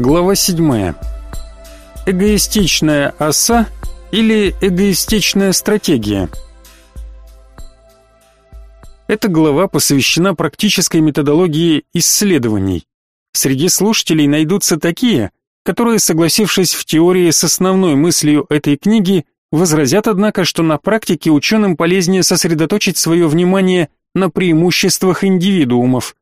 Глава 7. Эгоистичная оса или эгоистичная стратегия. Эта глава посвящена практической методологии исследований. Среди слушателей найдутся такие, которые, согласившись в теории с основной мыслью этой книги, возразят, однако, что на практике ученым полезнее сосредоточить свое внимание на преимуществах индивидуумов.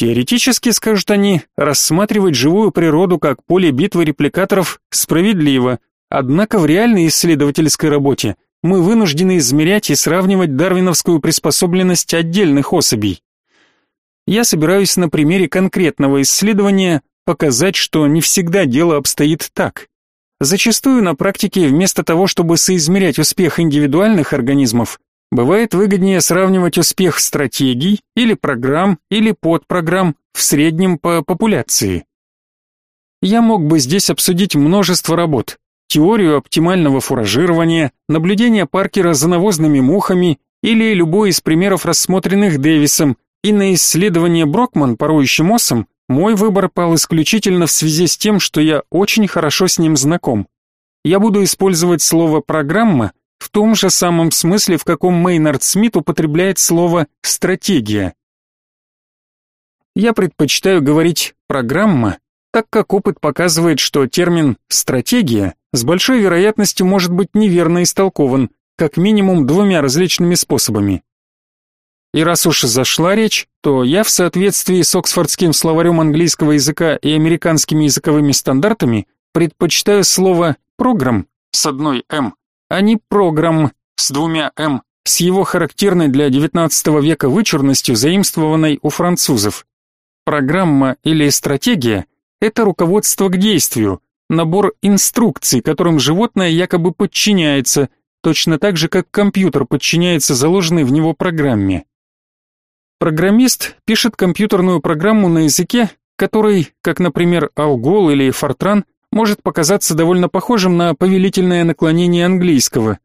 Теоретически, скажут они, рассматривать живую природу как поле битвы репликаторов справедливо, однако в реальной исследовательской работе мы вынуждены измерять и сравнивать дарвиновскую приспособленность отдельных особей. Я собираюсь на примере конкретного исследования показать, что не всегда дело обстоит так. Зачастую на практике вместо того, чтобы соизмерять успех индивидуальных организмов, бывает выгоднее сравнивать успех стратегий или программ или подпрограмм в среднем по популяции. Я мог бы здесь обсудить множество работ, теорию оптимального фуражирования, наблюдение Паркера за навозными мухами или любой из примеров, рассмотренных Дэвисом, и на исследование Брокман парующим осом мой выбор пал исключительно в связи с тем, что я очень хорошо с ним знаком. Я буду использовать слово «программа» в том же самом смысле, в каком Мейнард Смит употребляет слово «стратегия». Я предпочитаю говорить «программа», так как опыт показывает, что термин «стратегия» с большой вероятностью может быть неверно истолкован, как минимум двумя различными способами. И раз уж зашла речь, то я в соответствии с Оксфордским словарем английского языка и американскими языковыми стандартами предпочитаю слово «программ» с одной «м», а не «программ» с двумя «м», с его характерной для XIX века вычурностью, заимствованной у французов. Программа или стратегия – это руководство к действию, набор инструкций, которым животное якобы подчиняется, точно так же, как компьютер подчиняется заложенной в него программе. Программист пишет компьютерную программу на языке, который, как, например, Algol или Fortran, может показаться довольно похожим на повелительное наклонение английского.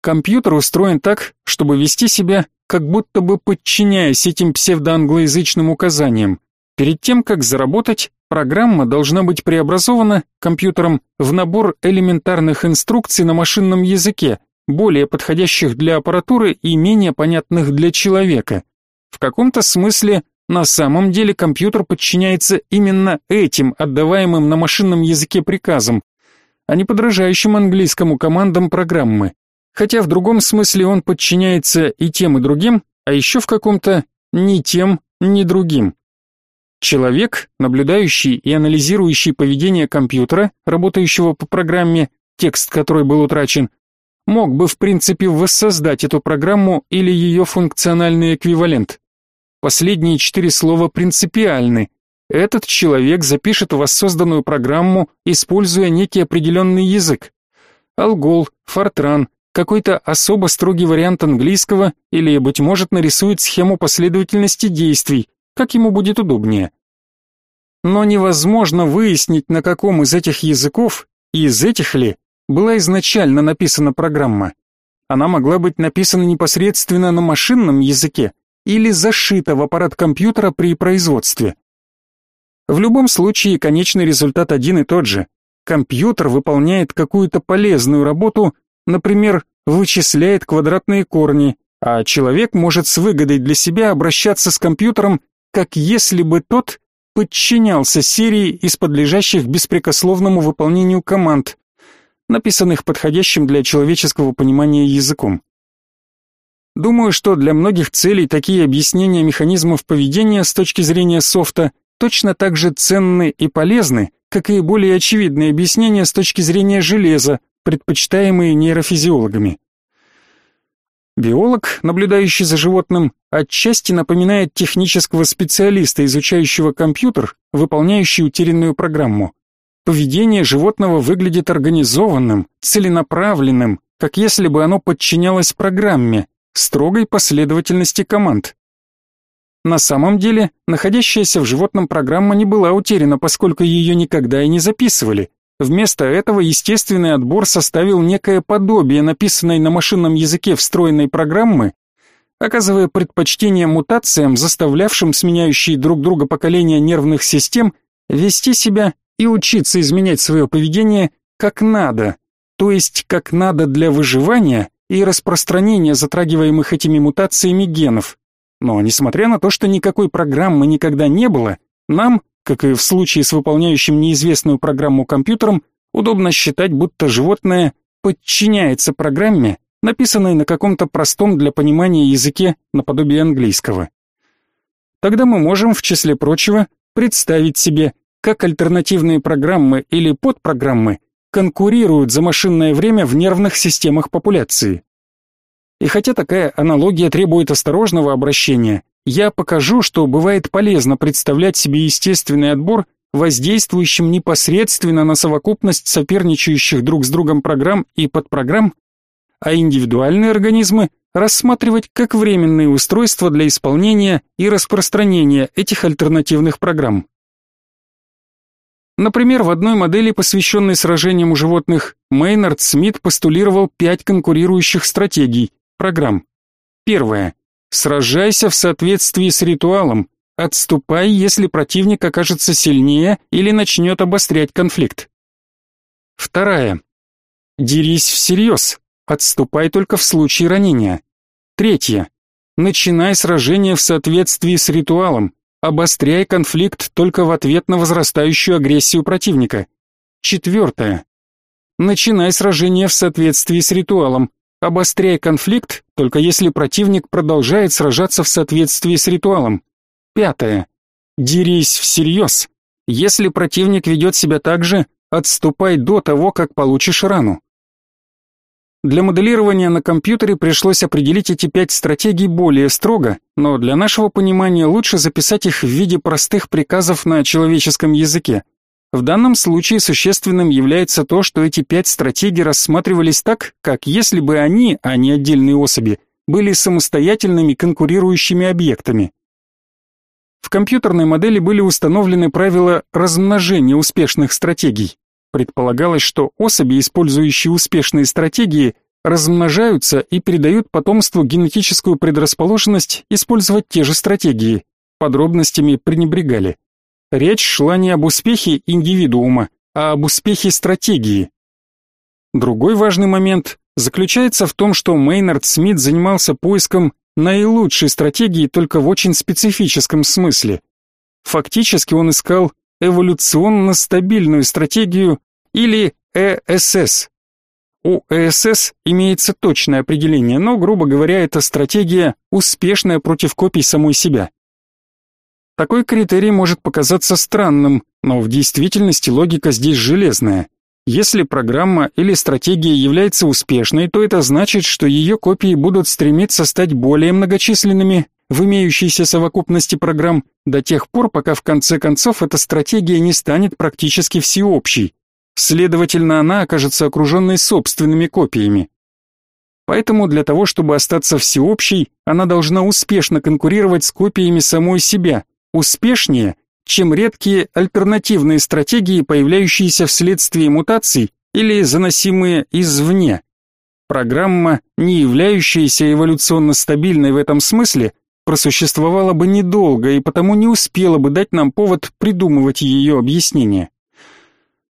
Компьютер устроен так, чтобы вести себя, как будто бы подчиняясь этим псевдоанглоязычным указаниям. Перед тем, как заработать, программа должна быть преобразована компьютером в набор элементарных инструкций на машинном языке, более подходящих для аппаратуры и менее понятных для человека. В каком-то смысле на самом деле компьютер подчиняется именно этим отдаваемым на машинном языке приказам, а не подражающим английскому командам программы. Хотя в другом смысле он подчиняется и тем, и другим, а еще в каком-то ни тем, ни другим. Человек, наблюдающий и анализирующий поведение компьютера, работающего по программе, текст которой был утрачен, мог бы в принципе воссоздать эту программу или ее функциональный эквивалент. Последние четыре слова принципиальны. Этот человек запишет воссозданную программу, используя некий определенный язык. Алгол, Фортран, какой-то особо строгий вариант английского или, быть может, нарисует схему последовательности действий, как ему будет удобнее. Но невозможно выяснить, на каком из этих языков, и из этих ли, была изначально написана программа. Она могла быть написана непосредственно на машинном языке, или зашито в аппарат компьютера при производстве. В любом случае конечный результат один и тот же. Компьютер выполняет какую-то полезную работу, например, вычисляет квадратные корни, а человек может с выгодой для себя обращаться с компьютером, как если бы тот подчинялся серии из подлежащих беспрекословному выполнению команд, написанных подходящим для человеческого понимания языком. Думаю, что для многих целей такие объяснения механизмов поведения с точки зрения софта точно так же ценны и полезны, как и более очевидные объяснения с точки зрения железа, предпочитаемые нейрофизиологами. Биолог, наблюдающий за животным, отчасти напоминает технического специалиста, изучающего компьютер, выполняющий утерянную программу. Поведение животного выглядит организованным, целенаправленным, как если бы оно подчинялось программе, строгой последовательности команд. На самом деле, находящаяся в животном программа не была утеряна, поскольку ее никогда и не записывали. Вместо этого естественный отбор составил некое подобие написанной на машинном языке встроенной программы, оказывая предпочтение мутациям, заставлявшим сменяющие друг друга поколения нервных систем вести себя и учиться изменять свое поведение как надо, то есть как надо для выживания и распространения затрагиваемых этими мутациями генов. Но несмотря на то, что никакой программы никогда не было, нам, как и в случае с выполняющим неизвестную программу компьютером, удобно считать, будто животное подчиняется программе, написанной на каком-то простом для понимания языке наподобие английского. Тогда мы можем, в числе прочего, представить себе, как альтернативные программы или подпрограммы конкурируют за машинное время в нервных системах популяции. И хотя такая аналогия требует осторожного обращения, я покажу, что бывает полезно представлять себе естественный отбор, воздействующим непосредственно на совокупность соперничающих друг с другом программ и подпрограмм, а индивидуальные организмы рассматривать как временные устройства для исполнения и распространения этих альтернативных программ. Например, в одной модели, посвященной сражениям у животных, Мейнард Смит постулировал пять конкурирующих стратегий, программ. Первое. Сражайся в соответствии с ритуалом. Отступай, если противник окажется сильнее или начнет обострять конфликт. Вторая. Дерись всерьез. Отступай только в случае ранения. Третье. Начинай сражение в соответствии с ритуалом. Обостряй конфликт только в ответ на возрастающую агрессию противника. Четвертое. Начинай сражение в соответствии с ритуалом. Обостряй конфликт только если противник продолжает сражаться в соответствии с ритуалом. Пятое. Дерись всерьез. Если противник ведет себя так же, отступай до того, как получишь рану. Для моделирования на компьютере пришлось определить эти пять стратегий более строго, но для нашего понимания лучше записать их в виде простых приказов на человеческом языке. В данном случае существенным является то, что эти пять стратегий рассматривались так, как если бы они, а не отдельные особи, были самостоятельными конкурирующими объектами. В компьютерной модели были установлены правила размножения успешных стратегий. Предполагалось, что особи, использующие успешные стратегии, размножаются и передают потомству генетическую предрасположенность использовать те же стратегии. Подробностями пренебрегали. Речь шла не об успехе индивидуума, а об успехе стратегии. Другой важный момент заключается в том, что Мейнард Смит занимался поиском наилучшей стратегии только в очень специфическом смысле. Фактически он искал эволюционно стабильную стратегию или ЭСС. У ЭСС имеется точное определение, но, грубо говоря, это стратегия, успешная против копий самой себя. Такой критерий может показаться странным, но в действительности логика здесь железная. Если программа или стратегия является успешной, то это значит, что ее копии будут стремиться стать более многочисленными в имеющейся совокупности программ до тех пор, пока в конце концов эта стратегия не станет практически всеобщей. Следовательно, она окажется окруженной собственными копиями. Поэтому для того, чтобы остаться всеобщей, она должна успешно конкурировать с копиями самой себя, успешнее, чем редкие альтернативные стратегии, появляющиеся вследствие мутаций или заносимые извне. Программа, не являющаяся эволюционно стабильной в этом смысле, просуществовала бы недолго и потому не успела бы дать нам повод придумывать ее объяснение.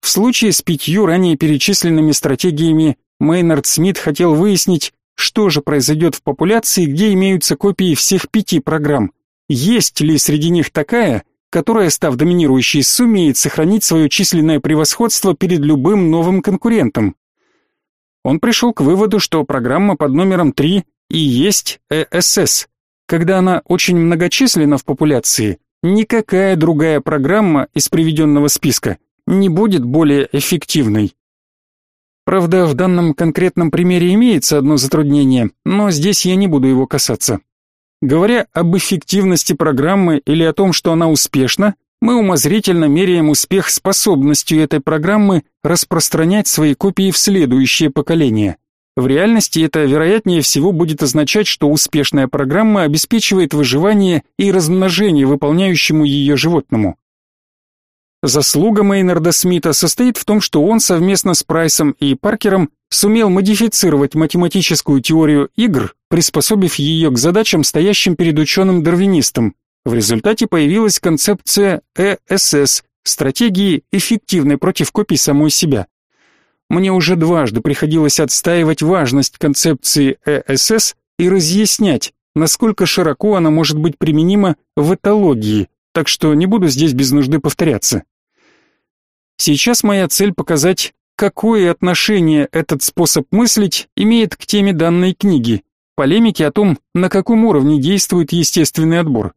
В случае с пятью ранее перечисленными стратегиями Мейнард Смит хотел выяснить, что же произойдет в популяции, где имеются копии всех пяти программ. Есть ли среди них такая, которая, став доминирующей, сумеет сохранить свое численное превосходство перед любым новым конкурентом? Он пришел к выводу, что программа под номером 3 и есть ЭСС, когда она очень многочисленна в популяции, никакая другая программа из приведенного списка не будет более эффективной. Правда, в данном конкретном примере имеется одно затруднение, но здесь я не буду его касаться. Говоря об эффективности программы или о том, что она успешна, мы умозрительно меряем успех способностью этой программы распространять свои копии в следующее поколение. В реальности это, вероятнее всего, будет означать, что успешная программа обеспечивает выживание и размножение выполняющему ее животному. Заслуга Мейнарда Смита состоит в том, что он совместно с Прайсом и Паркером сумел модифицировать математическую теорию игр, приспособив ее к задачам, стоящим перед ученым-дарвинистом. В результате появилась концепция ЭСС, стратегии, эффективной против копий самой себя. Мне уже дважды приходилось отстаивать важность концепции ЭСС и разъяснять, насколько широко она может быть применима в этологии, так что не буду здесь без нужды повторяться. Сейчас моя цель показать, какое отношение этот способ мыслить имеет к теме данной книги, полемики о том, на каком уровне действует естественный отбор.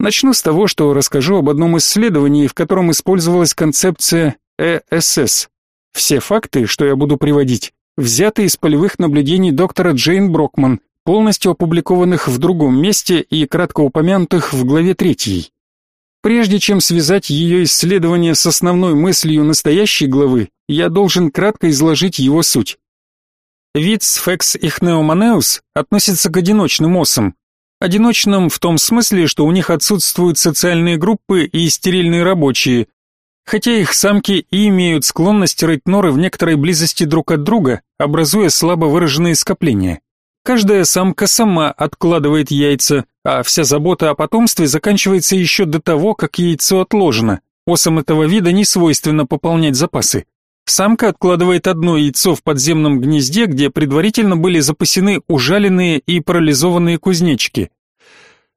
Начну с того, что расскажу об одном исследовании, в котором использовалась концепция ЭСС. Все факты, что я буду приводить, взяты из полевых наблюдений доктора Джейн Брокман, полностью опубликованных в другом месте и кратко упомянутых в главе 3. Прежде чем связать ее исследование с основной мыслью настоящей главы, я должен кратко изложить его суть. Вид Sphex ichneomoneus относится к одиночным осам. Одиночным в том смысле, что у них отсутствуют социальные группы и стерильные рабочие, хотя их самки и имеют склонность рыть норы в некоторой близости друг от друга, образуя слабо выраженные скопления. Каждая самка сама откладывает яйца, а вся забота о потомстве заканчивается еще до того, как яйцо отложено. Осам этого вида не свойственно пополнять запасы. Самка откладывает одно яйцо в подземном гнезде, где предварительно были запасены ужаленные и парализованные кузнечики.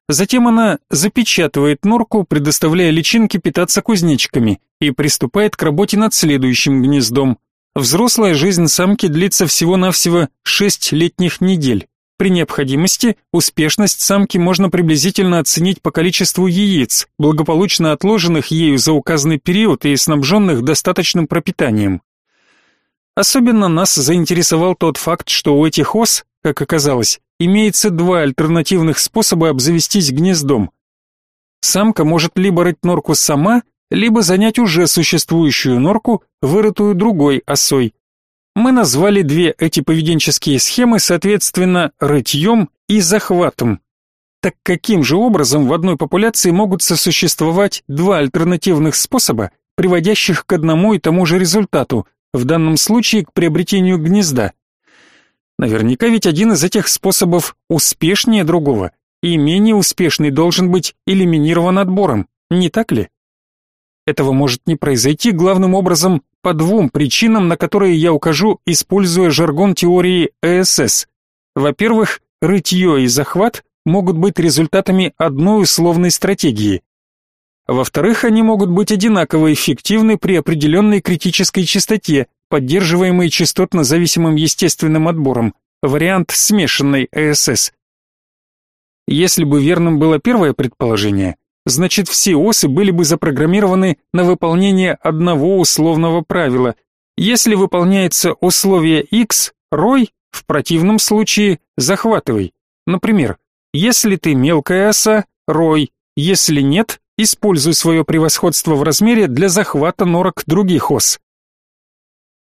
Затем она запечатывает норку, предоставляя личинке питаться кузнечиками, и приступает к работе над следующим гнездом. Взрослая жизнь самки длится всего-навсего 6 летних недель. При необходимости успешность самки можно приблизительно оценить по количеству яиц, благополучно отложенных ею за указанный период и снабженных достаточным пропитанием. Особенно нас заинтересовал тот факт, что у этих ос, как оказалось, имеется два альтернативных способа обзавестись гнездом. Самка может либо рыть норку сама, либо занять уже существующую норку, вырытую другой осой. Мы назвали две эти поведенческие схемы, соответственно, рытьем и захватом. Так каким же образом в одной популяции могут сосуществовать два альтернативных способа, приводящих к одному и тому же результату, в данном случае к приобретению гнезда? Наверняка ведь один из этих способов успешнее другого, и менее успешный должен быть элиминирован отбором, не так ли? Этого может не произойти главным образом по двум причинам, на которые я укажу, используя жаргон теории ЭСС. Во-первых, рытье и захват могут быть результатами одной условной стратегии. Во-вторых, они могут быть одинаково эффективны при определенной критической частоте, поддерживаемой частотно-зависимым естественным отбором, вариант смешанной ЭСС. Если бы верным было первое предположение, значит все осы были бы запрограммированы на выполнение одного условного правила. Если выполняется условие X, рой, в противном случае захватывай. Например, если ты мелкая оса, рой, если нет, используй свое превосходство в размере для захвата норок других ос.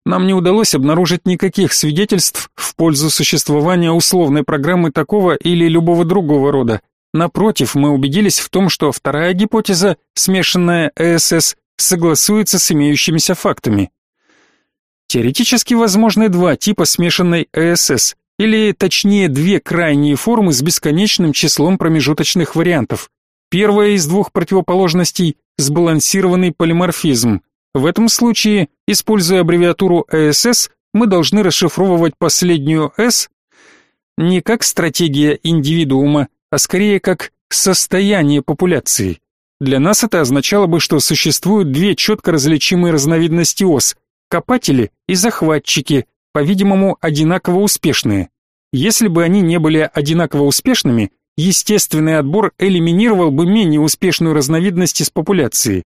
Нам не удалось обнаружить никаких свидетельств в пользу существования условной программы такого или любого другого рода, Напротив, мы убедились в том, что вторая гипотеза, смешанная ЭСС, согласуется с имеющимися фактами. Теоретически возможны два типа смешанной ЭСС, или точнее две крайние формы с бесконечным числом промежуточных вариантов. Первая из двух противоположностей – сбалансированный полиморфизм. В этом случае, используя аббревиатуру ЭСС, мы должны расшифровывать последнюю «С» не как стратегия индивидуума, а скорее как состояние популяции. Для нас это означало бы, что существуют две четко различимые разновидности ос – копатели и захватчики, по-видимому, одинаково успешные. Если бы они не были одинаково успешными, естественный отбор элиминировал бы менее успешную разновидность из популяции.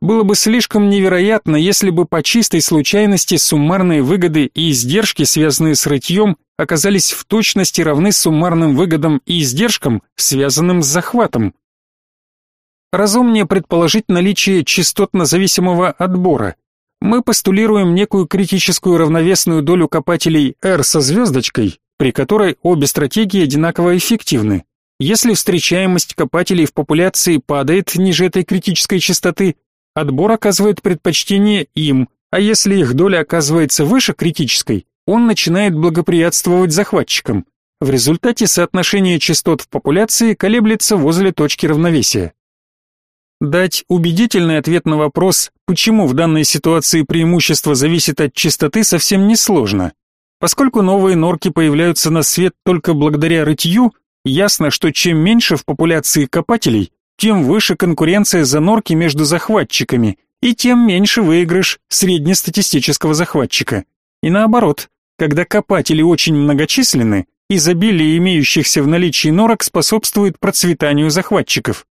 Было бы слишком невероятно, если бы по чистой случайности суммарные выгоды и издержки, связанные с рытьем, оказались в точности равны суммарным выгодам и издержкам, связанным с захватом. Разумнее предположить наличие частотно-зависимого отбора. Мы постулируем некую критическую равновесную долю копателей R со звездочкой, при которой обе стратегии одинаково эффективны. Если встречаемость копателей в популяции падает ниже этой критической частоты, Отбор оказывает предпочтение им, а если их доля оказывается выше критической, он начинает благоприятствовать захватчикам. В результате соотношение частот в популяции колеблется возле точки равновесия. Дать убедительный ответ на вопрос, почему в данной ситуации преимущество зависит от частоты, совсем несложно. Поскольку новые норки появляются на свет только благодаря рытью, ясно, что чем меньше в популяции копателей, тем выше конкуренция за норки между захватчиками, и тем меньше выигрыш среднестатистического захватчика. И наоборот, когда копатели очень многочисленны, изобилие имеющихся в наличии норок способствует процветанию захватчиков.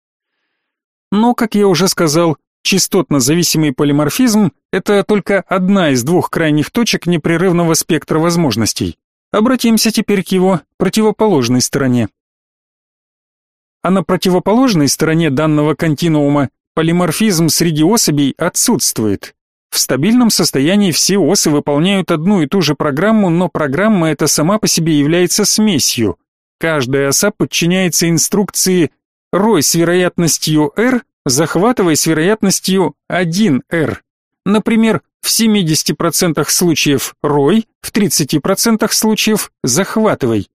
Но, как я уже сказал, частотно-зависимый полиморфизм – это только одна из двух крайних точек непрерывного спектра возможностей. Обратимся теперь к его противоположной стороне. А на противоположной стороне данного континуума полиморфизм среди особей отсутствует. В стабильном состоянии все осы выполняют одну и ту же программу, но программа эта сама по себе является смесью. Каждая оса подчиняется инструкции «рой с вероятностью R, захватывай с вероятностью 1R». Например, в 70% случаев «рой», в 30% случаев «захватывай».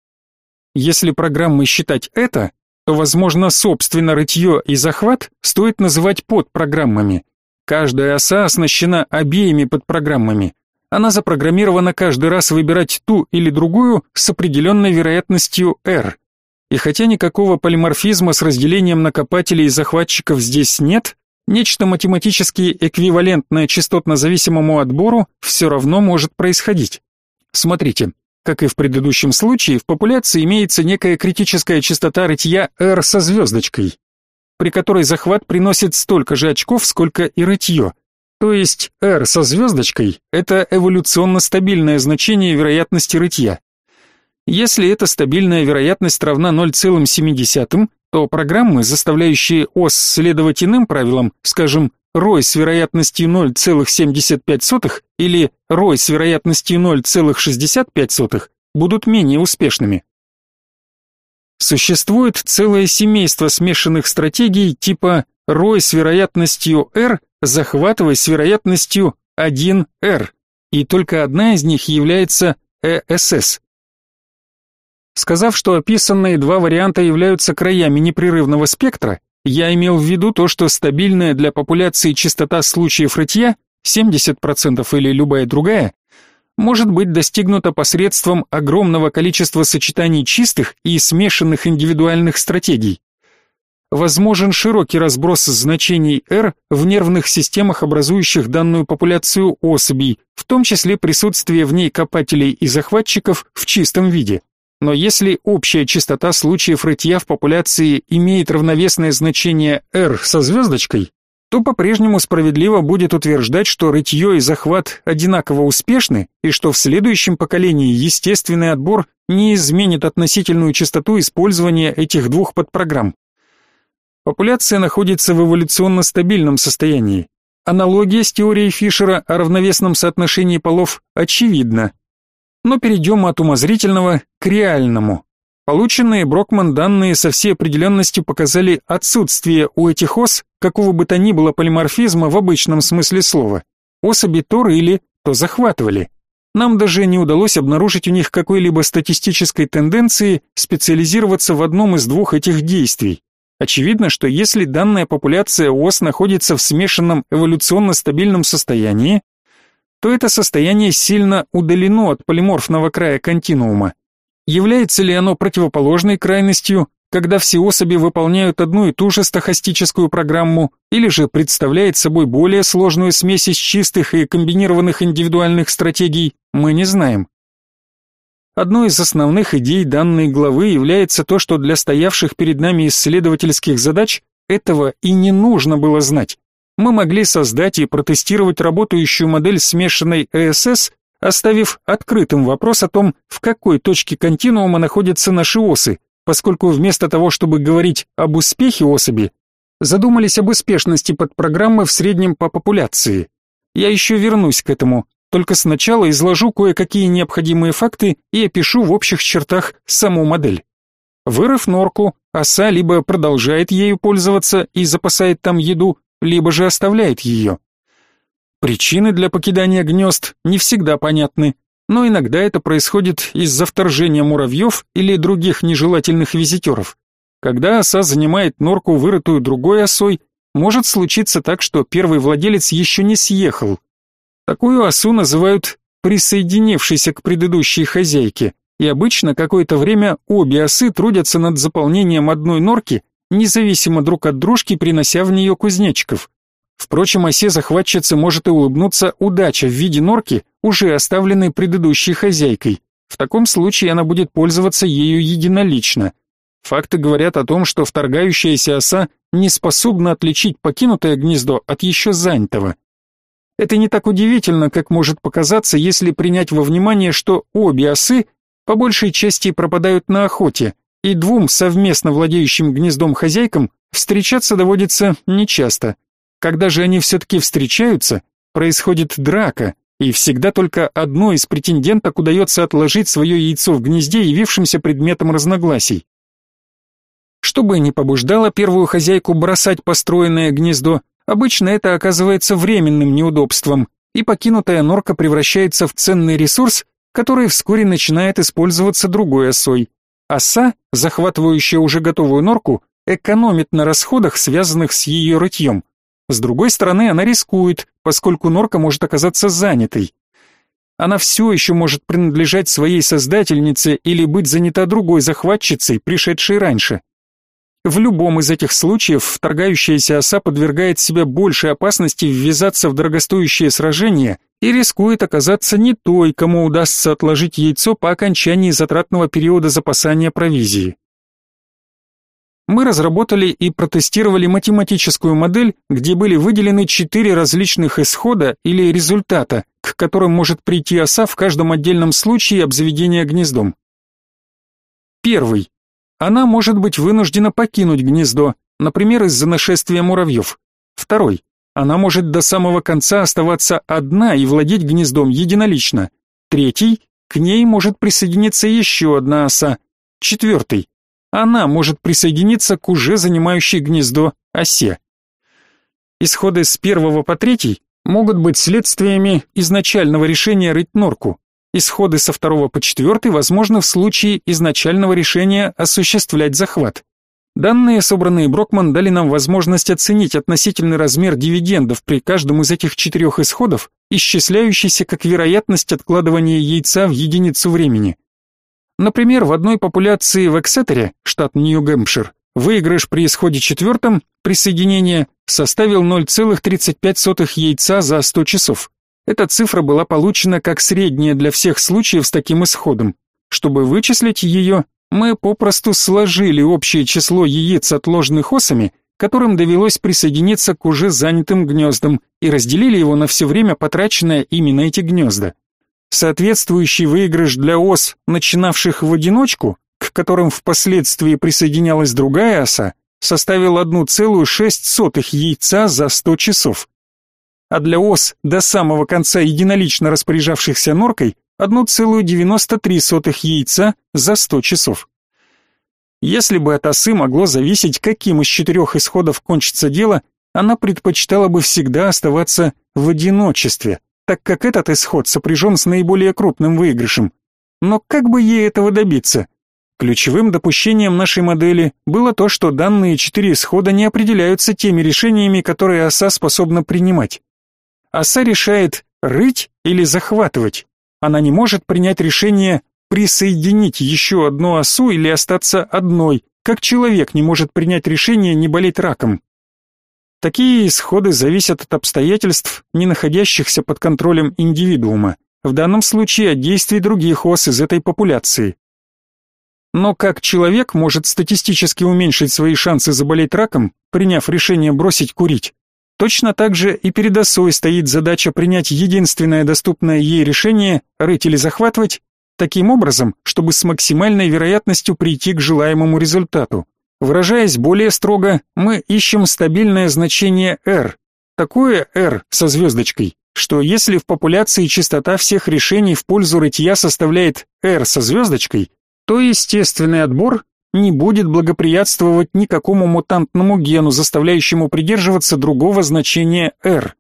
Если программой считать это, то, возможно, собственно, рытье и захват стоит называть подпрограммами. Каждая оса оснащена обеими подпрограммами. Она запрограммирована каждый раз выбирать ту или другую с определенной вероятностью R. И хотя никакого полиморфизма с разделением накопателей и захватчиков здесь нет, нечто математически эквивалентное частотно-зависимому отбору все равно может происходить. Смотрите, как и в предыдущем случае, в популяции имеется некая критическая частота рытья R со звездочкой, при которой захват приносит столько же очков, сколько и рытье. То есть R со звездочкой – это эволюционно стабильное значение вероятности рытья. Если эта стабильная вероятность равна 0,7, то программы, заставляющие ОС следовать иным правилам, скажем, рой с вероятностью 0,75 или рой с вероятностью 0,65 будут менее успешными. Существует целое семейство смешанных стратегий типа рой с вероятностью R, захватывай с вероятностью 1R, и только одна из них является ЭСС. Сказав, что описанные два варианта являются краями непрерывного спектра, я имел в виду то, что стабильная для популяции частота случаев рытья 70% или любая другая может быть достигнута посредством огромного количества сочетаний чистых и смешанных индивидуальных стратегий. Возможен широкий разброс значений R в нервных системах, образующих данную популяцию особей, в том числе присутствие в ней копателей и захватчиков в чистом виде. Но если общая частота случаев рытья в популяции имеет равновесное значение R со звездочкой, то по-прежнему справедливо будет утверждать, что рытье и захват одинаково успешны и что в следующем поколении естественный отбор не изменит относительную частоту использования этих двух подпрограмм. Популяция находится в эволюционно стабильном состоянии. Аналогия с теорией Фишера о равновесном соотношении полов очевидна. Но перейдем от умозрительного к реальному. Полученные Брокман данные со всей определенностью показали отсутствие у этих ос какого бы то ни было полиморфизма в обычном смысле слова. Особи то рыли, то захватывали. Нам даже не удалось обнаружить у них какой-либо статистической тенденции специализироваться в одном из двух этих действий. Очевидно, что если данная популяция ос находится в смешанном эволюционно стабильном состоянии, то это состояние сильно удалено от полиморфного края континуума. Является ли оно противоположной крайностью, когда все особи выполняют одну и ту же стохастическую программу, или же представляет собой более сложную смесь из чистых и комбинированных индивидуальных стратегий, мы не знаем. Одной из основных идей данной главы является то, что для стоявших перед нами исследовательских задач этого и не нужно было знать мы могли создать и протестировать работающую модель смешанной ЭСС, оставив открытым вопрос о том, в какой точке континуума находятся наши осы, поскольку вместо того, чтобы говорить об успехе особи, задумались об успешности подпрограммы в среднем по популяции. Я еще вернусь к этому, только сначала изложу кое-какие необходимые факты и опишу в общих чертах саму модель. Вырыв норку, оса либо продолжает ею пользоваться и запасает там еду, либо же оставляет ее. Причины для покидания гнезд не всегда понятны, но иногда это происходит из-за вторжения муравьев или других нежелательных визитеров. Когда оса занимает норку, вырытую другой осой, может случиться так, что первый владелец еще не съехал. Такую осу называют присоединившейся к предыдущей хозяйке, и обычно какое-то время обе осы трудятся над заполнением одной норки, независимо друг от дружки, принося в нее кузнечиков. Впрочем, осе захватчицы может и улыбнуться удача в виде норки, уже оставленной предыдущей хозяйкой. В таком случае она будет пользоваться ею единолично. Факты говорят о том, что вторгающаяся оса не способна отличить покинутое гнездо от еще занятого. Это не так удивительно, как может показаться, если принять во внимание, что обе осы по большей части пропадают на охоте, и двум совместно владеющим гнездом хозяйкам встречаться доводится нечасто. Когда же они все-таки встречаются, происходит драка, и всегда только одной из претенденток удается отложить свое яйцо в гнезде, явившимся предметом разногласий. Что бы ни побуждало первую хозяйку бросать построенное гнездо, обычно это оказывается временным неудобством, и покинутая норка превращается в ценный ресурс, который вскоре начинает использоваться другой осой. Оса, захватывающая уже готовую норку, экономит на расходах, связанных с ее рытьем. С другой стороны, она рискует, поскольку норка может оказаться занятой. Она все еще может принадлежать своей создательнице или быть занята другой захватчицей, пришедшей раньше. В любом из этих случаев вторгающаяся оса подвергает себя большей опасности ввязаться в дорогостоящее сражение и рискует оказаться не той, кому удастся отложить яйцо по окончании затратного периода запасания провизии. Мы разработали и протестировали математическую модель, где были выделены четыре различных исхода или результата, к которым может прийти оса в каждом отдельном случае обзаведения гнездом. Первый она может быть вынуждена покинуть гнездо, например, из-за нашествия муравьев. Второй. Она может до самого конца оставаться одна и владеть гнездом единолично. Третий. К ней может присоединиться еще одна оса. Четвертый. Она может присоединиться к уже занимающей гнездо осе. Исходы с первого по третий могут быть следствиями изначального решения рыть норку. Исходы со второго по четвертый возможны в случае изначального решения осуществлять захват. Данные, собранные Брокман, дали нам возможность оценить относительный размер дивидендов при каждом из этих четырех исходов, исчисляющийся как вероятность откладывания яйца в единицу времени. Например, в одной популяции в Эксетере, штат Нью-Гэмпшир, выигрыш при исходе четвертом присоединения составил 0,35 яйца за 100 часов. Эта цифра была получена как средняя для всех случаев с таким исходом. Чтобы вычислить ее, мы попросту сложили общее число яиц, отложенных осами, которым довелось присоединиться к уже занятым гнездам, и разделили его на все время потраченное ими на эти гнезда. Соответствующий выигрыш для ос, начинавших в одиночку, к которым впоследствии присоединялась другая оса, составил 1,06 яйца за 100 часов а для ос до самого конца единолично распоряжавшихся норкой 1,93 яйца за 100 часов. Если бы от осы могло зависеть, каким из четырех исходов кончится дело, она предпочитала бы всегда оставаться в одиночестве, так как этот исход сопряжен с наиболее крупным выигрышем. Но как бы ей этого добиться? Ключевым допущением нашей модели было то, что данные четыре исхода не определяются теми решениями, которые оса способна принимать. Оса решает рыть или захватывать. Она не может принять решение присоединить еще одну осу или остаться одной, как человек не может принять решение не болеть раком. Такие исходы зависят от обстоятельств, не находящихся под контролем индивидуума, в данном случае от действий других ос из этой популяции. Но как человек может статистически уменьшить свои шансы заболеть раком, приняв решение бросить курить? Точно так же и перед осой стоит задача принять единственное доступное ей решение – рыть или захватывать, таким образом, чтобы с максимальной вероятностью прийти к желаемому результату. Выражаясь более строго, мы ищем стабильное значение R, такое R со звездочкой, что если в популяции частота всех решений в пользу рытья составляет R со звездочкой, то естественный отбор не будет благоприятствовать никакому мутантному гену, заставляющему придерживаться другого значения R.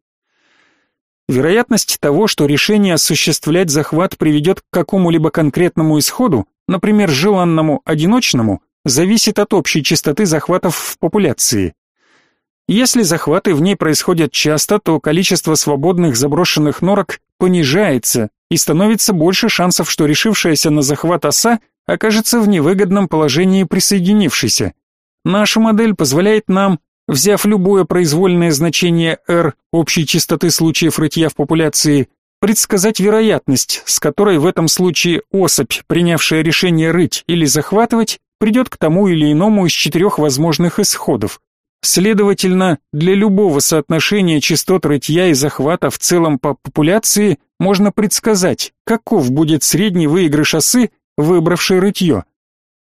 Вероятность того, что решение осуществлять захват приведет к какому-либо конкретному исходу, например, желанному одиночному, зависит от общей частоты захватов в популяции. Если захваты в ней происходят часто, то количество свободных заброшенных норок понижается и становится больше шансов, что решившаяся на захват оса окажется в невыгодном положении присоединившейся. Наша модель позволяет нам, взяв любое произвольное значение R общей частоты случаев рытья в популяции, предсказать вероятность, с которой в этом случае особь, принявшая решение рыть или захватывать, придет к тому или иному из четырех возможных исходов. Следовательно, для любого соотношения частот рытья и захвата в целом по популяции можно предсказать, каков будет средний выигрыш осы, выбравшей рытье.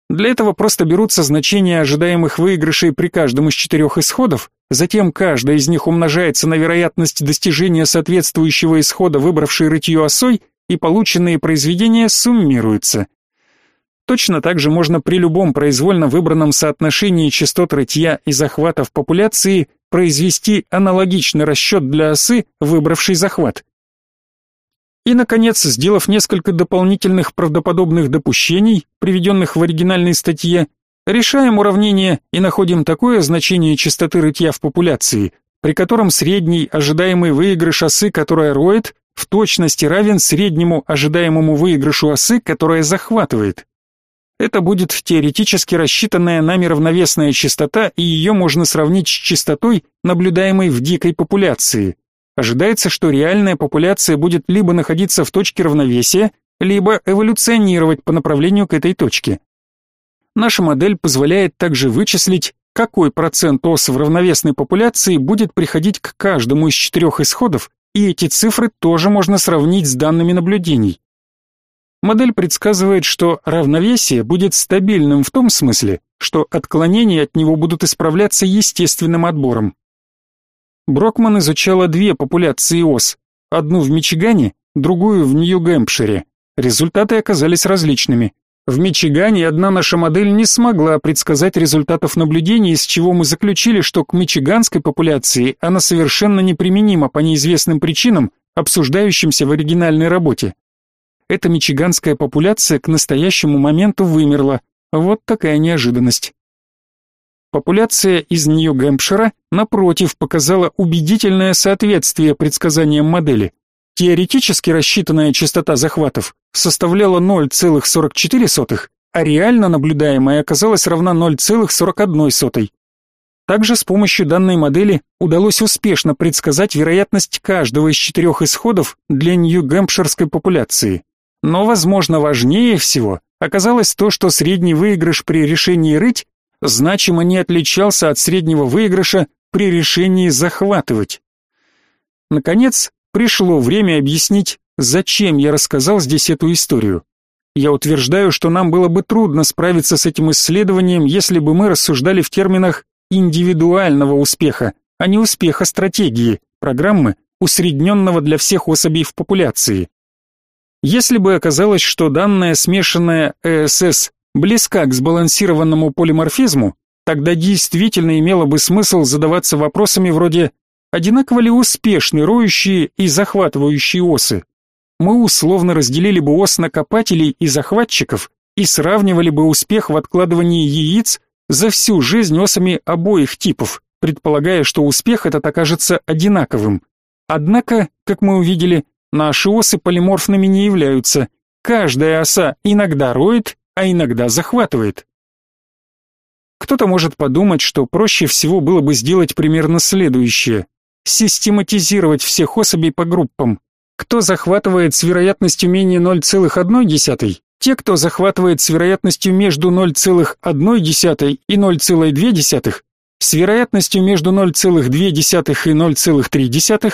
Для этого просто берутся значения ожидаемых выигрышей при каждом из четырех исходов, затем каждая из них умножается на вероятность достижения соответствующего исхода, выбравшей рытье осой, и полученные произведения суммируются. Точно так же можно при любом произвольно выбранном соотношении частот рытья и захвата в популяции произвести аналогичный расчет для осы, выбравшей захват. И, наконец, сделав несколько дополнительных правдоподобных допущений, приведенных в оригинальной статье, решаем уравнение и находим такое значение частоты рытья в популяции, при котором средний ожидаемый выигрыш осы, которая роет, в точности равен среднему ожидаемому выигрышу осы, которая захватывает. Это будет теоретически рассчитанная нами равновесная частота, и ее можно сравнить с частотой, наблюдаемой в дикой популяции. Ожидается, что реальная популяция будет либо находиться в точке равновесия, либо эволюционировать по направлению к этой точке. Наша модель позволяет также вычислить, какой процент ос в равновесной популяции будет приходить к каждому из четырех исходов, и эти цифры тоже можно сравнить с данными наблюдений. Модель предсказывает, что равновесие будет стабильным в том смысле, что отклонения от него будут исправляться естественным отбором. Брокман изучала две популяции ос, одну в Мичигане, другую в Нью-Гэмпшире. Результаты оказались различными. В Мичигане одна наша модель не смогла предсказать результатов наблюдений, из чего мы заключили, что к мичиганской популяции она совершенно неприменима по неизвестным причинам, обсуждающимся в оригинальной работе. Эта мичиганская популяция к настоящему моменту вымерла. Вот такая неожиданность. Популяция из Нью-Гэмпшира, напротив, показала убедительное соответствие предсказаниям модели. Теоретически рассчитанная частота захватов составляла 0,44, а реально наблюдаемая оказалась равна 0,41. Также с помощью данной модели удалось успешно предсказать вероятность каждого из четырех исходов для Нью-Гэмпширской популяции. Но, возможно, важнее всего оказалось то, что средний выигрыш при решении рыть значимо не отличался от среднего выигрыша при решении захватывать. Наконец, пришло время объяснить, зачем я рассказал здесь эту историю. Я утверждаю, что нам было бы трудно справиться с этим исследованием, если бы мы рассуждали в терминах индивидуального успеха, а не успеха стратегии, программы, усредненного для всех особей в популяции. Если бы оказалось, что данная смешанная ЭСС близка к сбалансированному полиморфизму, тогда действительно имело бы смысл задаваться вопросами вроде одинаково ли успешны роющие и захватывающие осы. Мы условно разделили бы ос накопателей и захватчиков и сравнивали бы успех в откладывании яиц за всю жизнь осами обоих типов, предполагая, что успех этот окажется одинаковым. Однако, как мы увидели, Наши осы полиморфными не являются. Каждая оса иногда роет, а иногда захватывает. Кто-то может подумать, что проще всего было бы сделать примерно следующее. Систематизировать всех особей по группам. Кто захватывает с вероятностью менее 0,1, те, кто захватывает с вероятностью между 0,1 и 0,2, с вероятностью между 0,2 и 0,3,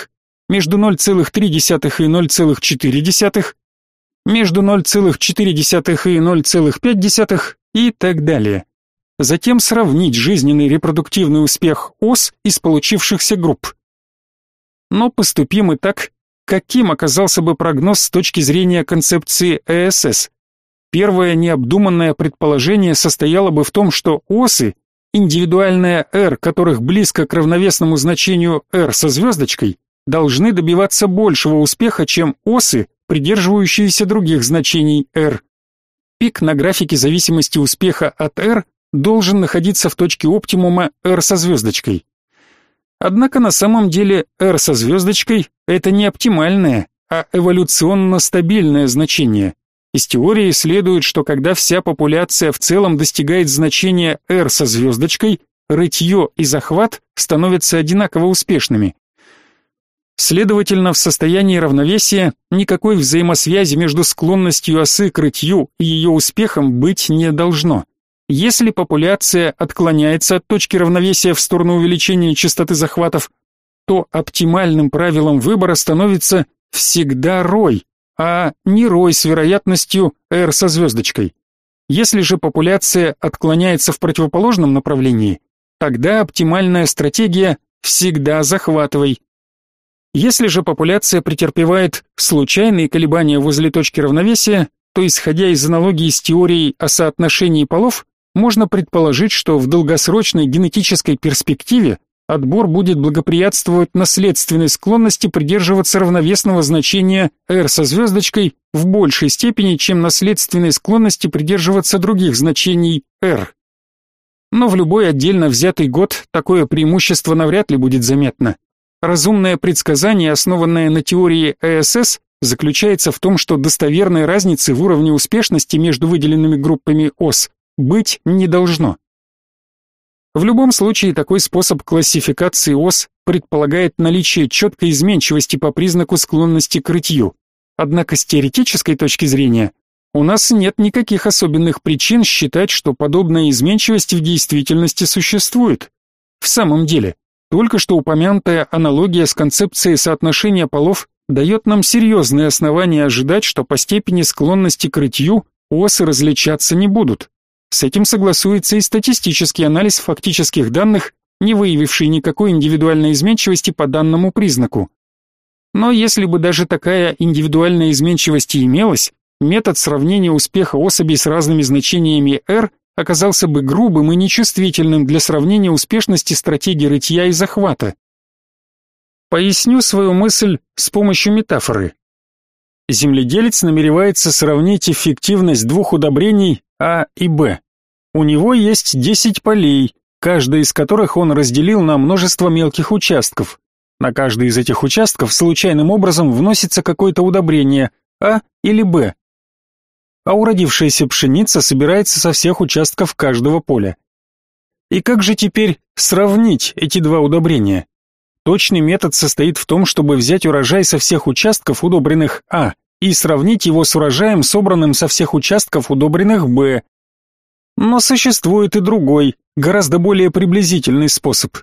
между 0,3 и 0,4, между 0,4 и 0,5 и так далее. Затем сравнить жизненный репродуктивный успех ос из получившихся групп. Но поступим и так, каким оказался бы прогноз с точки зрения концепции ЭСС. Первое необдуманное предположение состояло бы в том, что осы, индивидуальная R, которых близко к равновесному значению R со звездочкой, должны добиваться большего успеха, чем осы, придерживающиеся других значений R. Пик на графике зависимости успеха от R должен находиться в точке оптимума R со звездочкой. Однако на самом деле R со звездочкой – это не оптимальное, а эволюционно стабильное значение. Из теории следует, что когда вся популяция в целом достигает значения R со звездочкой, рытье и захват становятся одинаково успешными. Следовательно, в состоянии равновесия никакой взаимосвязи между склонностью осы к рытью и ее успехом быть не должно. Если популяция отклоняется от точки равновесия в сторону увеличения частоты захватов, то оптимальным правилом выбора становится всегда рой, а не рой с вероятностью R со звездочкой. Если же популяция отклоняется в противоположном направлении, тогда оптимальная стратегия всегда захватывай. Если же популяция претерпевает случайные колебания возле точки равновесия, то исходя из аналогии с теорией о соотношении полов, можно предположить, что в долгосрочной генетической перспективе отбор будет благоприятствовать наследственной склонности придерживаться равновесного значения R со звездочкой в большей степени, чем наследственной склонности придерживаться других значений R. Но в любой отдельно взятый год такое преимущество навряд ли будет заметно. Разумное предсказание, основанное на теории ЭСС, заключается в том, что достоверной разницы в уровне успешности между выделенными группами ОС быть не должно. В любом случае, такой способ классификации ос предполагает наличие четкой изменчивости по признаку склонности к рытью. Однако с теоретической точки зрения у нас нет никаких особенных причин считать, что подобная изменчивость в действительности существует. В самом деле, только что упомянутая аналогия с концепцией соотношения полов дает нам серьезные основания ожидать, что по степени склонности к рытью осы различаться не будут. С этим согласуется и статистический анализ фактических данных, не выявивший никакой индивидуальной изменчивости по данному признаку. Но если бы даже такая индивидуальная изменчивость и имелась, метод сравнения успеха особей с разными значениями R оказался бы грубым и нечувствительным для сравнения успешности стратегии рытья и захвата. Поясню свою мысль с помощью метафоры. Земледелец намеревается сравнить эффективность двух удобрений а и Б. У него есть 10 полей, каждый из которых он разделил на множество мелких участков. На каждый из этих участков случайным образом вносится какое-то удобрение А или Б. А уродившаяся пшеница собирается со всех участков каждого поля. И как же теперь сравнить эти два удобрения? Точный метод состоит в том, чтобы взять урожай со всех участков, удобренных А, и сравнить его с урожаем, собранным со всех участков, удобренных Б. Но существует и другой, гораздо более приблизительный способ.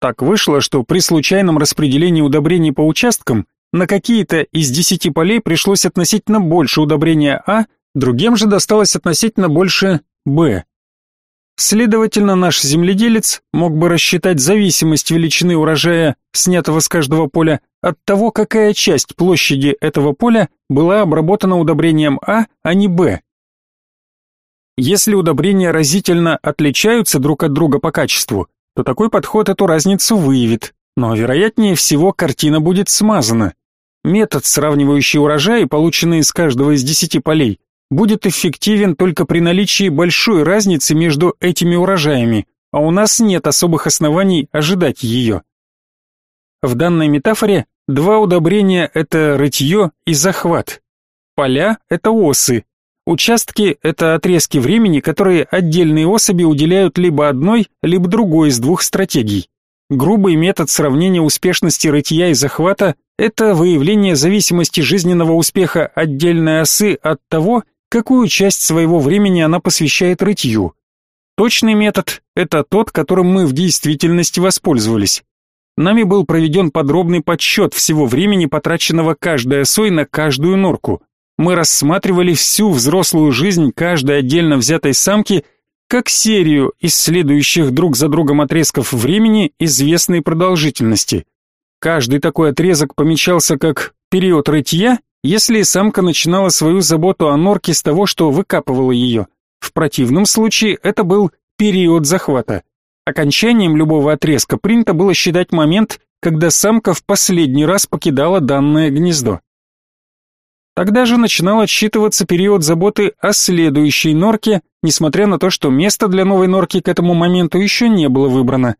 Так вышло, что при случайном распределении удобрений по участкам на какие-то из десяти полей пришлось относительно больше удобрения А, другим же досталось относительно больше Б. Следовательно, наш земледелец мог бы рассчитать зависимость величины урожая, снятого с каждого поля, от того, какая часть площади этого поля была обработана удобрением А, а не Б. Если удобрения разительно отличаются друг от друга по качеству, то такой подход эту разницу выявит, но вероятнее всего картина будет смазана. Метод, сравнивающий урожаи, полученные из каждого из десяти полей, будет эффективен только при наличии большой разницы между этими урожаями, а у нас нет особых оснований ожидать ее. В данной метафоре два удобрения – это рытье и захват. Поля – это осы. Участки – это отрезки времени, которые отдельные особи уделяют либо одной, либо другой из двух стратегий. Грубый метод сравнения успешности рытья и захвата – это выявление зависимости жизненного успеха отдельной осы от того, какую часть своего времени она посвящает рытью. Точный метод – это тот, которым мы в действительности воспользовались. Нами был проведен подробный подсчет всего времени, потраченного каждой осой на каждую норку. Мы рассматривали всю взрослую жизнь каждой отдельно взятой самки как серию исследующих друг за другом отрезков времени известной продолжительности. Каждый такой отрезок помечался как период рытья если самка начинала свою заботу о норке с того, что выкапывала ее. В противном случае это был период захвата. Окончанием любого отрезка принято было считать момент, когда самка в последний раз покидала данное гнездо. Тогда же начинал отсчитываться период заботы о следующей норке, несмотря на то, что место для новой норки к этому моменту еще не было выбрано.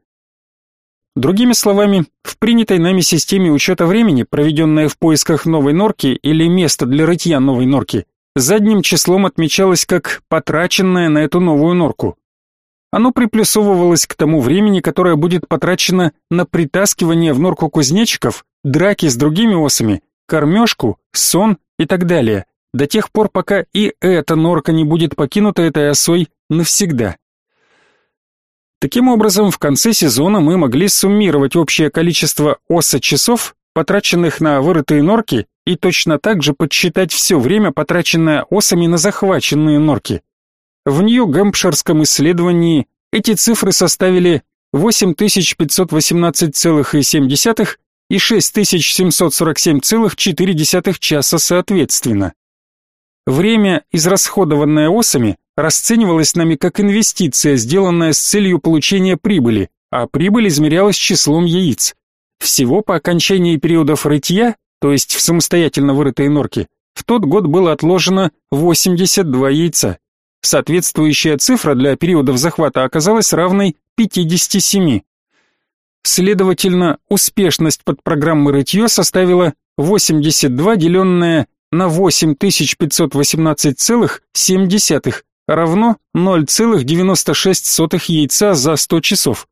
Другими словами, в принятой нами системе учета времени, проведенное в поисках новой норки или места для рытья новой норки, задним числом отмечалось как потраченное на эту новую норку. Оно приплюсовывалось к тому времени, которое будет потрачено на притаскивание в норку кузнечиков, драки с другими осами, кормежку, сон и так далее, до тех пор, пока и эта норка не будет покинута этой осой навсегда. Таким образом, в конце сезона мы могли суммировать общее количество оса часов, потраченных на вырытые норки, и точно так же подсчитать все время, потраченное осами на захваченные норки. В Нью-Гэмпширском исследовании эти цифры составили 8518,7 и 6747,4 часа соответственно. Время, израсходованное осами, расценивалось нами как инвестиция, сделанная с целью получения прибыли, а прибыль измерялась числом яиц. Всего по окончании периодов рытья, то есть в самостоятельно вырытые норки, в тот год было отложено 82 яйца. Соответствующая цифра для периодов захвата оказалась равной 57. Следовательно, успешность под программы рытье составила 82 деленное на 8518,7 равно 0,96 яйца за 100 часов.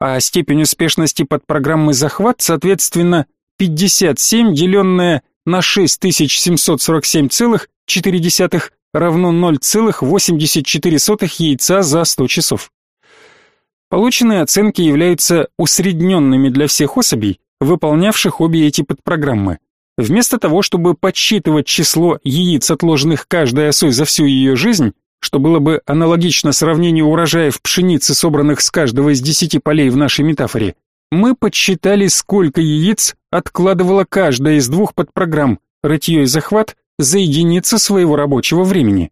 А степень успешности под программой захват, соответственно, 57 деленное на 6747,4 равно 0,84 яйца за 100 часов. Полученные оценки являются усредненными для всех особей, выполнявших обе эти подпрограммы. Вместо того, чтобы подсчитывать число яиц, отложенных каждой осой за всю ее жизнь, что было бы аналогично сравнению урожаев пшеницы, собранных с каждого из десяти полей в нашей метафоре, мы подсчитали, сколько яиц откладывала каждая из двух подпрограмм «Рытье и захват» за единицу своего рабочего времени.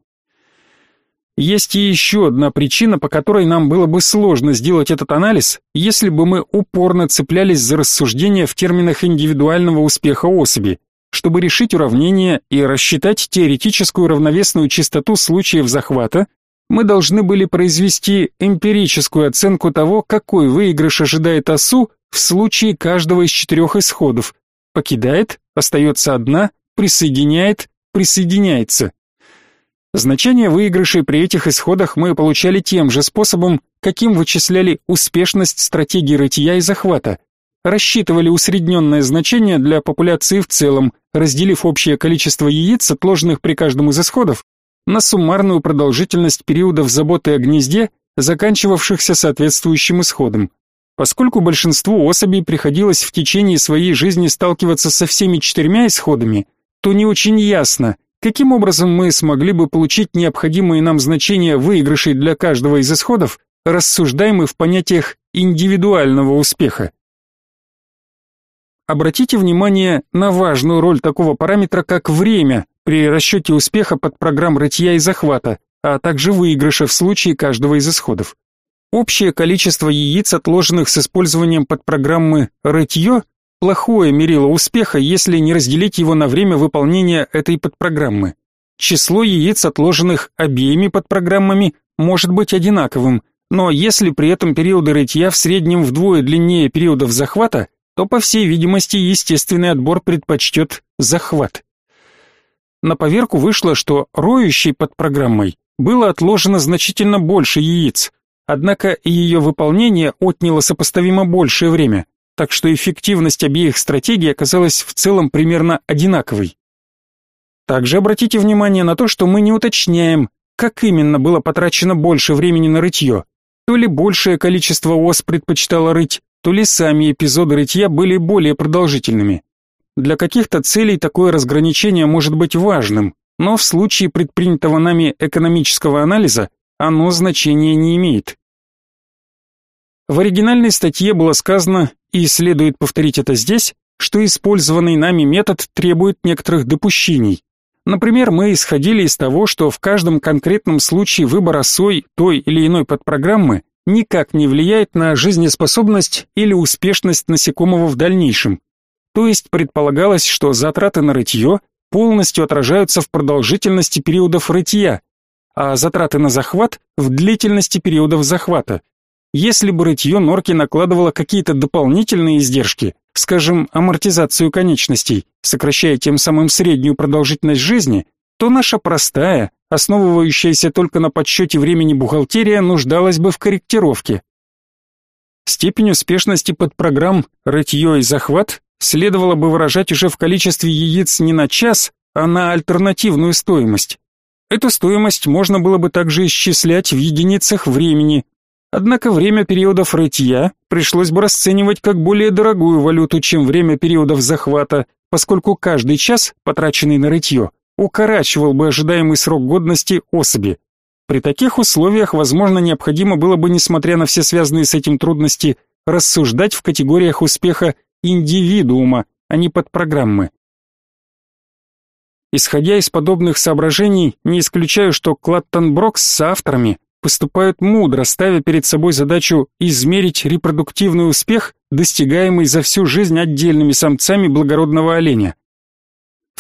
Есть и еще одна причина, по которой нам было бы сложно сделать этот анализ, если бы мы упорно цеплялись за рассуждения в терминах индивидуального успеха особи. Чтобы решить уравнение и рассчитать теоретическую равновесную частоту случаев захвата, мы должны были произвести эмпирическую оценку того, какой выигрыш ожидает осу в случае каждого из четырех исходов. Покидает, остается одна, присоединяет, присоединяется. Значение выигрышей при этих исходах мы получали тем же способом, каким вычисляли успешность стратегии рытья и захвата. Рассчитывали усредненное значение для популяции в целом, разделив общее количество яиц, отложенных при каждом из исходов, на суммарную продолжительность периодов заботы о гнезде, заканчивавшихся соответствующим исходом. Поскольку большинству особей приходилось в течение своей жизни сталкиваться со всеми четырьмя исходами, то не очень ясно, Каким образом мы смогли бы получить необходимые нам значения выигрышей для каждого из исходов, рассуждаемых в понятиях индивидуального успеха? Обратите внимание на важную роль такого параметра, как время при расчете успеха под программ рытья и захвата, а также выигрыша в случае каждого из исходов. Общее количество яиц, отложенных с использованием подпрограммы рытье, плохое мерило успеха, если не разделить его на время выполнения этой подпрограммы. Число яиц, отложенных обеими подпрограммами, может быть одинаковым, но если при этом периоды рытья в среднем вдвое длиннее периодов захвата, то, по всей видимости, естественный отбор предпочтет захват. На поверку вышло, что роющей под программой было отложено значительно больше яиц, однако ее выполнение отняло сопоставимо большее время так что эффективность обеих стратегий оказалась в целом примерно одинаковой. Также обратите внимание на то, что мы не уточняем, как именно было потрачено больше времени на рытье. То ли большее количество ос предпочитало рыть, то ли сами эпизоды рытья были более продолжительными. Для каких-то целей такое разграничение может быть важным, но в случае предпринятого нами экономического анализа оно значения не имеет. В оригинальной статье было сказано, и следует повторить это здесь, что использованный нами метод требует некоторых допущений. Например, мы исходили из того, что в каждом конкретном случае выбор осой той или иной подпрограммы никак не влияет на жизнеспособность или успешность насекомого в дальнейшем. То есть предполагалось, что затраты на рытье полностью отражаются в продолжительности периодов рытья, а затраты на захват в длительности периодов захвата. если бы рытье норки накладывало какие-то дополнительные издержки, скажем, амортизацию конечностей, сокращая тем самым среднюю продолжительность жизни, то наша простая, основывающаяся только на подсчете времени бухгалтерия нуждалась бы в корректировке. Степень успешности подпрограмм «Рытье и захват» следовало бы выражать уже в количестве яиц не на час, а на альтернативную стоимость. Эту стоимость можно было бы также исчислять в единицах времени, Однако время периодов рытья пришлось бы расценивать как более дорогую валюту, чем время периодов захвата, поскольку каждый час, потраченный на рытье, укорачивал бы ожидаемый срок годности особи. При таких условиях, возможно, необходимо было бы, несмотря на все связанные с этим трудности, рассуждать в категориях успеха индивидуума, а не подпрограммы. Исходя из подобных соображений, не исключаю, что Клаттон Брокс с авторами поступают мудро, ставя перед собой задачу измерить репродуктивный успех, достигаемый за всю жизнь отдельными самцами благородного оленя.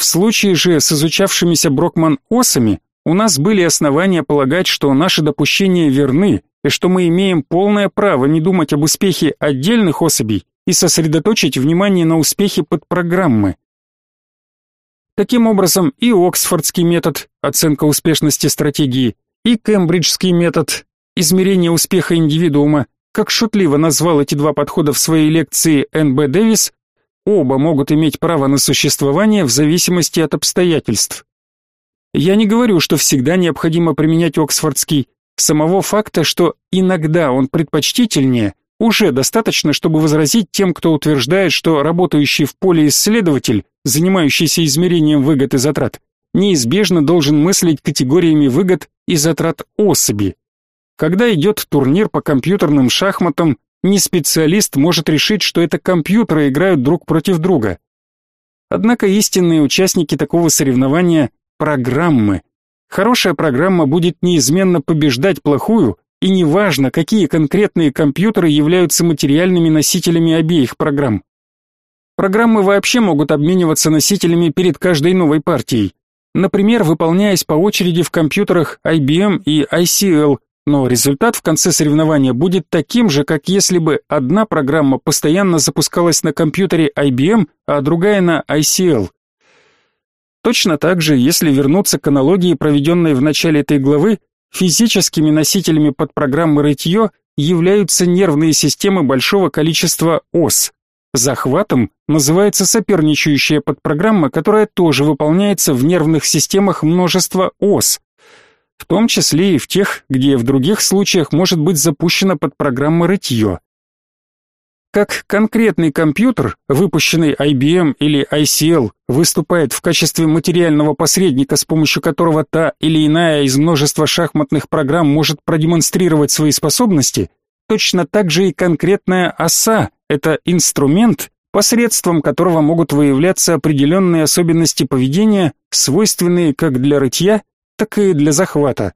В случае же с изучавшимися Брокман-осами у нас были основания полагать, что наши допущения верны и что мы имеем полное право не думать об успехе отдельных особей и сосредоточить внимание на успехе подпрограммы. Таким образом, и Оксфордский метод, оценка успешности стратегии, и кембриджский метод измерения успеха индивидуума, как шутливо назвал эти два подхода в своей лекции Н.Б. Дэвис, оба могут иметь право на существование в зависимости от обстоятельств. Я не говорю, что всегда необходимо применять Оксфордский, самого факта, что иногда он предпочтительнее, уже достаточно, чтобы возразить тем, кто утверждает, что работающий в поле исследователь, занимающийся измерением выгод и затрат, неизбежно должен мыслить категориями выгод и затрат особи. Когда идет турнир по компьютерным шахматам, не специалист может решить, что это компьютеры играют друг против друга. Однако истинные участники такого соревнования – программы. Хорошая программа будет неизменно побеждать плохую, и неважно, какие конкретные компьютеры являются материальными носителями обеих программ. Программы вообще могут обмениваться носителями перед каждой новой партией например, выполняясь по очереди в компьютерах IBM и ICL, но результат в конце соревнования будет таким же, как если бы одна программа постоянно запускалась на компьютере IBM, а другая на ICL. Точно так же, если вернуться к аналогии, проведенной в начале этой главы, физическими носителями подпрограммы рытье являются нервные системы большого количества ос. Захватом называется соперничающая подпрограмма, которая тоже выполняется в нервных системах множества ос, в том числе и в тех, где в других случаях может быть запущена подпрограмма рытье. Как конкретный компьютер, выпущенный IBM или ICL, выступает в качестве материального посредника, с помощью которого та или иная из множества шахматных программ может продемонстрировать свои способности, точно так же и конкретная оса – это инструмент, посредством которого могут выявляться определенные особенности поведения, свойственные как для рытья, так и для захвата.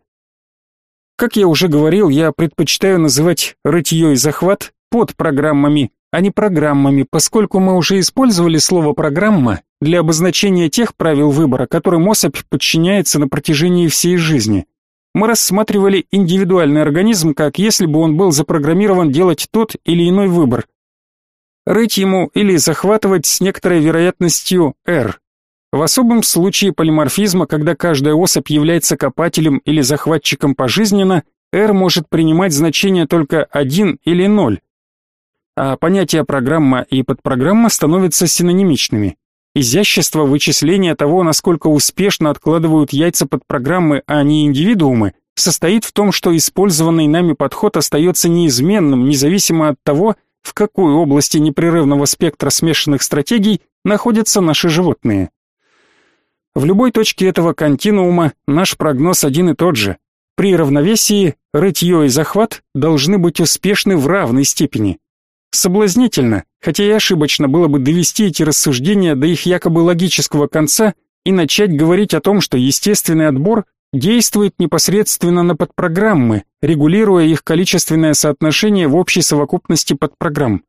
Как я уже говорил, я предпочитаю называть рытье и захват подпрограммами, а не программами, поскольку мы уже использовали слово «программа» для обозначения тех правил выбора, которым особь подчиняется на протяжении всей жизни. Мы рассматривали индивидуальный организм, как если бы он был запрограммирован делать тот или иной выбор, рыть ему или захватывать с некоторой вероятностью R. В особом случае полиморфизма, когда каждая особь является копателем или захватчиком пожизненно, R может принимать значение только 1 или 0. А понятия программа и подпрограмма становятся синонимичными. Изящество вычисления того, насколько успешно откладывают яйца под программы, а не индивидуумы, состоит в том, что использованный нами подход остается неизменным, независимо от того, в какой области непрерывного спектра смешанных стратегий находятся наши животные. В любой точке этого континуума наш прогноз один и тот же. При равновесии рытье и захват должны быть успешны в равной степени. Соблазнительно, хотя и ошибочно было бы довести эти рассуждения до их якобы логического конца и начать говорить о том, что естественный отбор действует непосредственно на подпрограммы, регулируя их количественное соотношение в общей совокупности подпрограмм.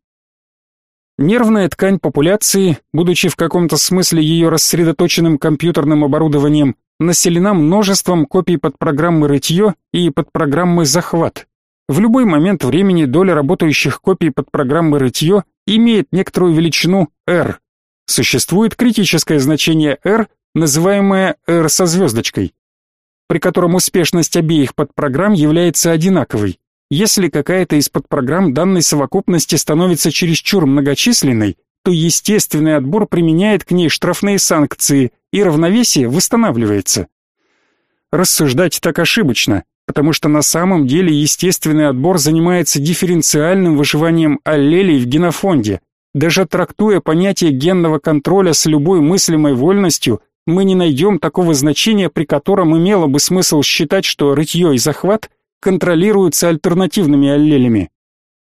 Нервная ткань популяции, будучи в каком-то смысле ее рассредоточенным компьютерным оборудованием, населена множеством копий подпрограммы рытье и подпрограммы захват. в любой момент времени доля работающих копий под программой рытье имеет некоторую величину r. Существует критическое значение r, называемое r со звездочкой, при котором успешность обеих подпрограмм является одинаковой. Если какая-то из подпрограмм данной совокупности становится чересчур многочисленной, то естественный отбор применяет к ней штрафные санкции, и равновесие восстанавливается. Рассуждать так ошибочно, потому что на самом деле естественный отбор занимается дифференциальным выживанием аллелей в генофонде. Даже трактуя понятие генного контроля с любой мыслимой вольностью, мы не найдем такого значения, при котором имело бы смысл считать, что рытье и захват контролируются альтернативными аллелями.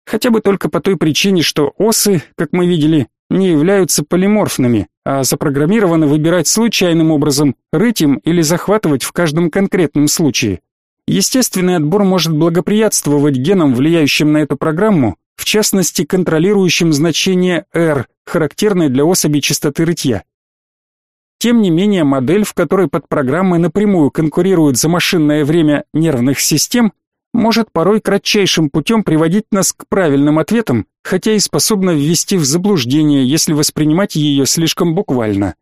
Хотя бы только по той причине, что осы, как мы видели, не являются полиморфными, а запрограммированы выбирать случайным образом, рыть им или захватывать в каждом конкретном случае. Естественный отбор может благоприятствовать генам, влияющим на эту программу, в частности, контролирующим значение R, характерное для особей частоты рытья. Тем не менее, модель, в которой подпрограммы напрямую конкурируют за машинное время нервных систем, может порой кратчайшим путем приводить нас к правильным ответам, хотя и способна ввести в заблуждение, если воспринимать ее слишком буквально.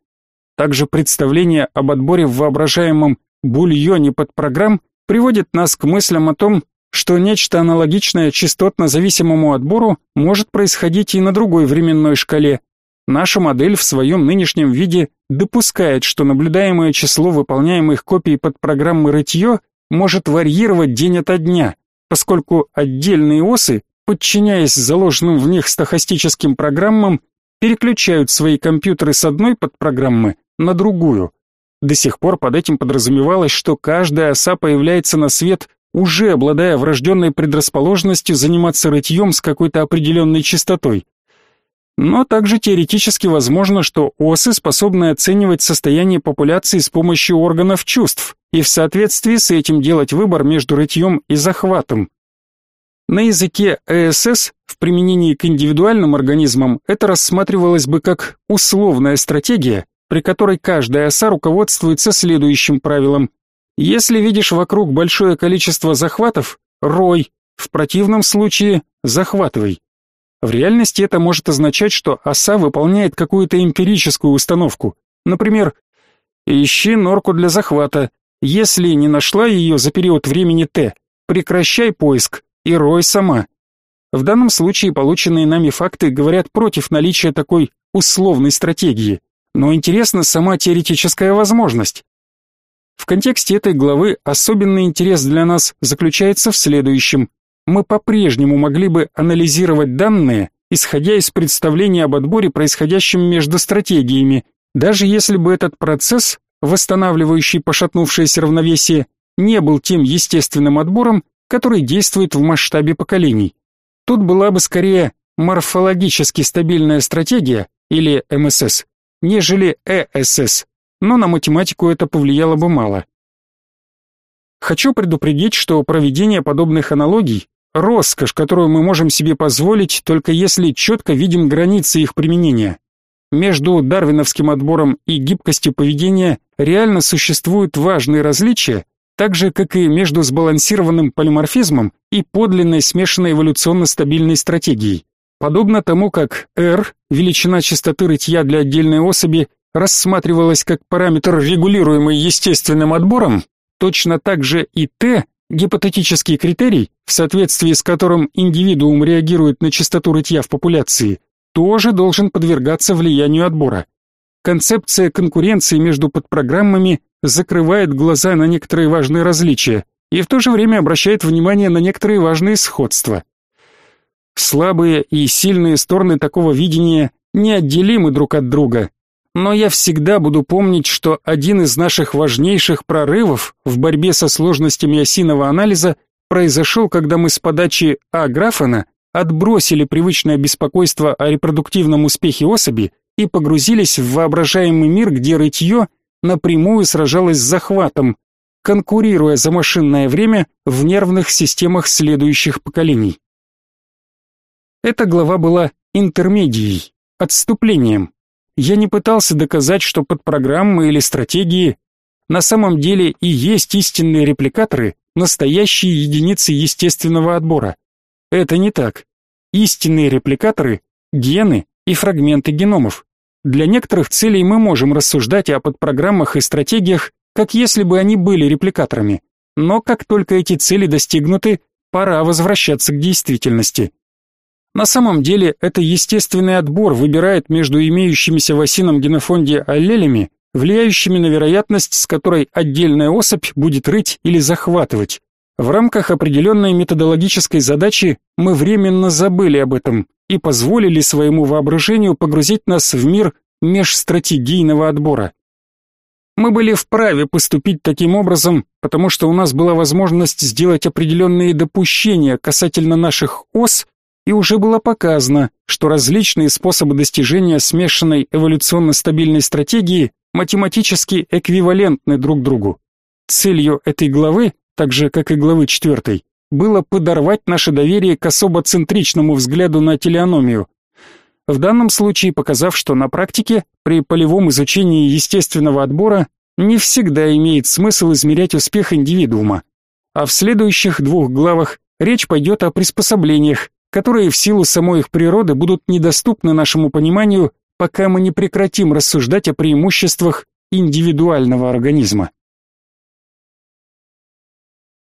Также представление об отборе в воображаемом бульоне подпрограмм приводит нас к мыслям о том, что нечто аналогичное частотно-зависимому отбору может происходить и на другой временной шкале. Наша модель в своем нынешнем виде допускает, что наблюдаемое число выполняемых копий под программы рытье может варьировать день ото дня, поскольку отдельные осы, подчиняясь заложенным в них стохастическим программам, переключают свои компьютеры с одной подпрограммы на другую. До сих пор под этим подразумевалось, что каждая оса появляется на свет, уже обладая врожденной предрасположенностью заниматься рытьем с какой-то определенной частотой. Но также теоретически возможно, что осы способны оценивать состояние популяции с помощью органов чувств и в соответствии с этим делать выбор между рытьем и захватом. На языке ЭСС в применении к индивидуальным организмам это рассматривалось бы как условная стратегия, при которой каждая оса руководствуется следующим правилом. Если видишь вокруг большое количество захватов, рой, в противном случае захватывай. В реальности это может означать, что оса выполняет какую-то эмпирическую установку. Например, ищи норку для захвата. Если не нашла ее за период времени Т, прекращай поиск и рой сама. В данном случае полученные нами факты говорят против наличия такой условной стратегии, но интересна сама теоретическая возможность. В контексте этой главы особенный интерес для нас заключается в следующем мы по-прежнему могли бы анализировать данные, исходя из представления об отборе, происходящем между стратегиями, даже если бы этот процесс, восстанавливающий пошатнувшееся равновесие, не был тем естественным отбором, который действует в масштабе поколений. Тут была бы скорее морфологически стабильная стратегия, или МСС, нежели ЭСС, но на математику это повлияло бы мало. Хочу предупредить, что проведение подобных аналогий Роскошь, которую мы можем себе позволить, только если четко видим границы их применения. Между дарвиновским отбором и гибкостью поведения реально существуют важные различия, так же, как и между сбалансированным полиморфизмом и подлинной смешанной эволюционно-стабильной стратегией. Подобно тому, как R, величина частоты рытья для отдельной особи, рассматривалась как параметр, регулируемый естественным отбором, точно так же и T Гипотетический критерий, в соответствии с которым индивидуум реагирует на частоту рытья в популяции, тоже должен подвергаться влиянию отбора. Концепция конкуренции между подпрограммами закрывает глаза на некоторые важные различия и в то же время обращает внимание на некоторые важные сходства. Слабые и сильные стороны такого видения неотделимы друг от друга, но я всегда буду помнить, что один из наших важнейших прорывов в борьбе со сложностями осиного анализа произошел, когда мы с подачи А. Графана отбросили привычное беспокойство о репродуктивном успехе особи и погрузились в воображаемый мир, где рытье напрямую сражалось с захватом, конкурируя за машинное время в нервных системах следующих поколений. Эта глава была интермедией, отступлением, я не пытался доказать, что под программы или стратегии на самом деле и есть истинные репликаторы, настоящие единицы естественного отбора. Это не так. Истинные репликаторы – гены и фрагменты геномов. Для некоторых целей мы можем рассуждать о подпрограммах и стратегиях, как если бы они были репликаторами. Но как только эти цели достигнуты, пора возвращаться к действительности. На самом деле, это естественный отбор выбирает между имеющимися в осином генофонде аллелями, влияющими на вероятность, с которой отдельная особь будет рыть или захватывать. В рамках определенной методологической задачи мы временно забыли об этом и позволили своему воображению погрузить нас в мир межстратегийного отбора. Мы были вправе поступить таким образом, потому что у нас была возможность сделать определенные допущения касательно наших ос, и уже было показано, что различные способы достижения смешанной эволюционно стабильной стратегии математически эквивалентны друг другу. Целью этой главы, так же как и главы четвертой, было подорвать наше доверие к особоцентричному взгляду на телеономию. В данном случае показав, что на практике при полевом изучении естественного отбора не всегда имеет смысл измерять успех индивидуума. А в следующих двух главах речь пойдет о приспособлениях, которые в силу самой их природы будут недоступны нашему пониманию, пока мы не прекратим рассуждать о преимуществах индивидуального организма.